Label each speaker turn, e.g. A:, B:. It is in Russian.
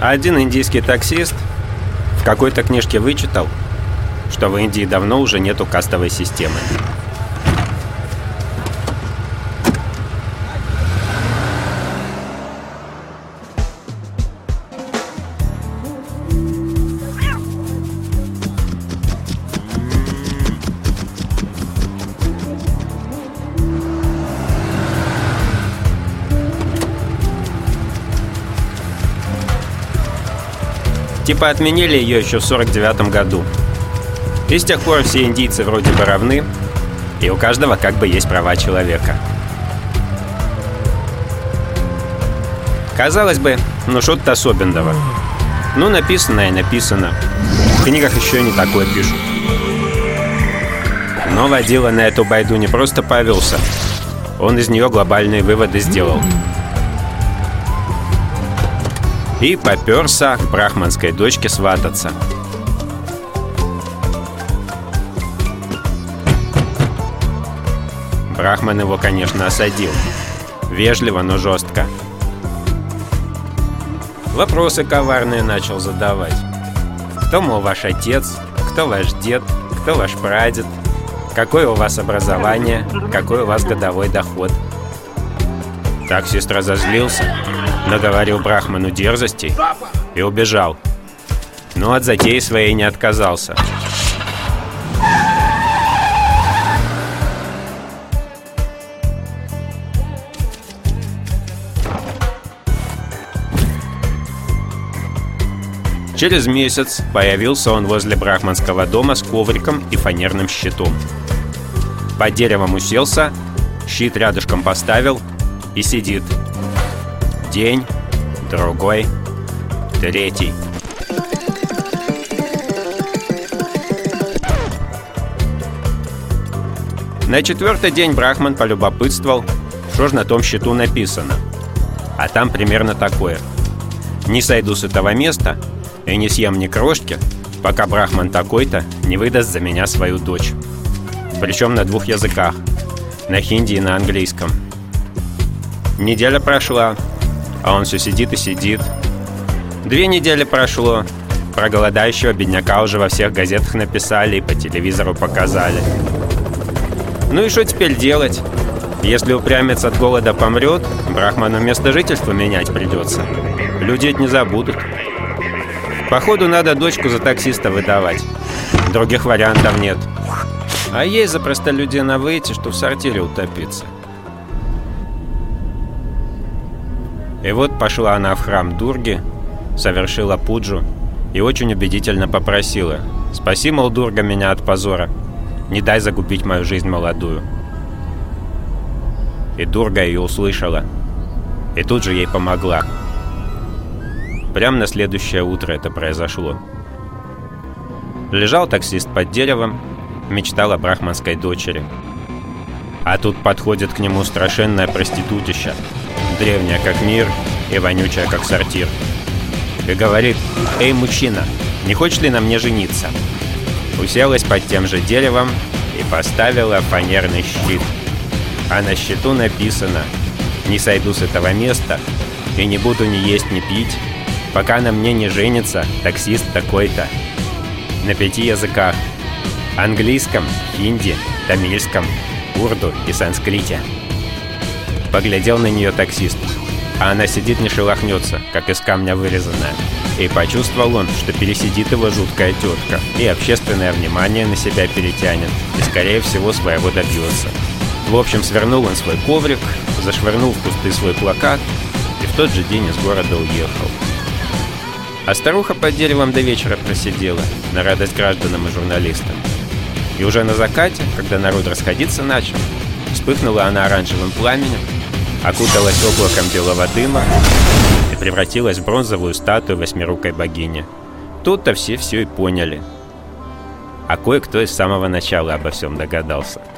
A: Один индийский таксист в какой-то книжке вычитал, что в Индии давно уже нету кастовой системы. Типа отменили ее еще в 49 году. И с тех пор все индийцы вроде бы равны, и у каждого как бы есть права человека. Казалось бы, ну что-то особенного. Ну, написано и написано. В книгах еще не такое пишут. Но водила на эту байду не просто повелся. Он из нее глобальные выводы сделал и поперся к брахманской дочке свататься. Брахман его, конечно, осадил. Вежливо, но жестко. Вопросы коварные начал задавать. Кто, мол, ваш отец? Кто ваш дед? Кто ваш прадед? Какое у вас образование? Какой у вас годовой доход? Таксист разозлился, наговорил Брахману дерзостей и убежал. Но от затеи своей не отказался. Через месяц появился он возле брахманского дома с ковриком и фанерным щитом. Под деревом уселся, щит рядышком поставил и сидит – День, другой, третий. На четвертый день Брахман полюбопытствовал, что же на том счету написано. А там примерно такое. Не сойду с этого места и не съем ни крошки, пока Брахман такой-то не выдаст за меня свою дочь. Причем на двух языках. На хинди и на английском. Неделя прошла, а он все сидит и сидит. Две недели прошло. Про голодающего бедняка уже во всех газетах написали и по телевизору показали. Ну и что теперь делать? Если упрямец от голода помрет, Брахману место жительства менять придется. Люди это не забудут. Походу, надо дочку за таксиста выдавать. Других вариантов нет. А ей за простолюдина выйти, что в сортире утопиться. И вот пошла она в храм Дурги, совершила пуджу и очень убедительно попросила «Спаси, мол, Дурга, меня от позора, не дай загубить мою жизнь молодую». И Дурга ее услышала, и тут же ей помогла. Прямо на следующее утро это произошло. Лежал таксист под деревом, мечтал о брахманской дочери. А тут подходит к нему страшенная проститутища – древняя как мир и вонючая как сортир. И говорит, «Эй, мужчина, не хочешь ли на мне жениться?» Уселась под тем же деревом и поставила фанерный щит. А на щиту написано «Не сойду с этого места и не буду ни есть, ни пить, пока на мне не женится таксист такой-то». На пяти языках – английском, хинди, тамильском, урду и санскрите. Поглядел на нее таксист. А она сидит не шелохнется, как из камня вырезанная. И почувствовал он, что пересидит его жуткая тетка, и общественное внимание на себя перетянет, и скорее всего своего добьется. В общем, свернул он свой коврик, зашвырнул в кусты свой плакат, и в тот же день из города уехал. А старуха под деревом до вечера просидела, на радость гражданам и журналистам. И уже на закате, когда народ расходиться начал, вспыхнула она оранжевым пламенем, окуталась облаком белого дыма и превратилась в бронзовую статую восьмирукой богини. Тут-то все все и поняли. А кое-кто из самого начала обо всем догадался –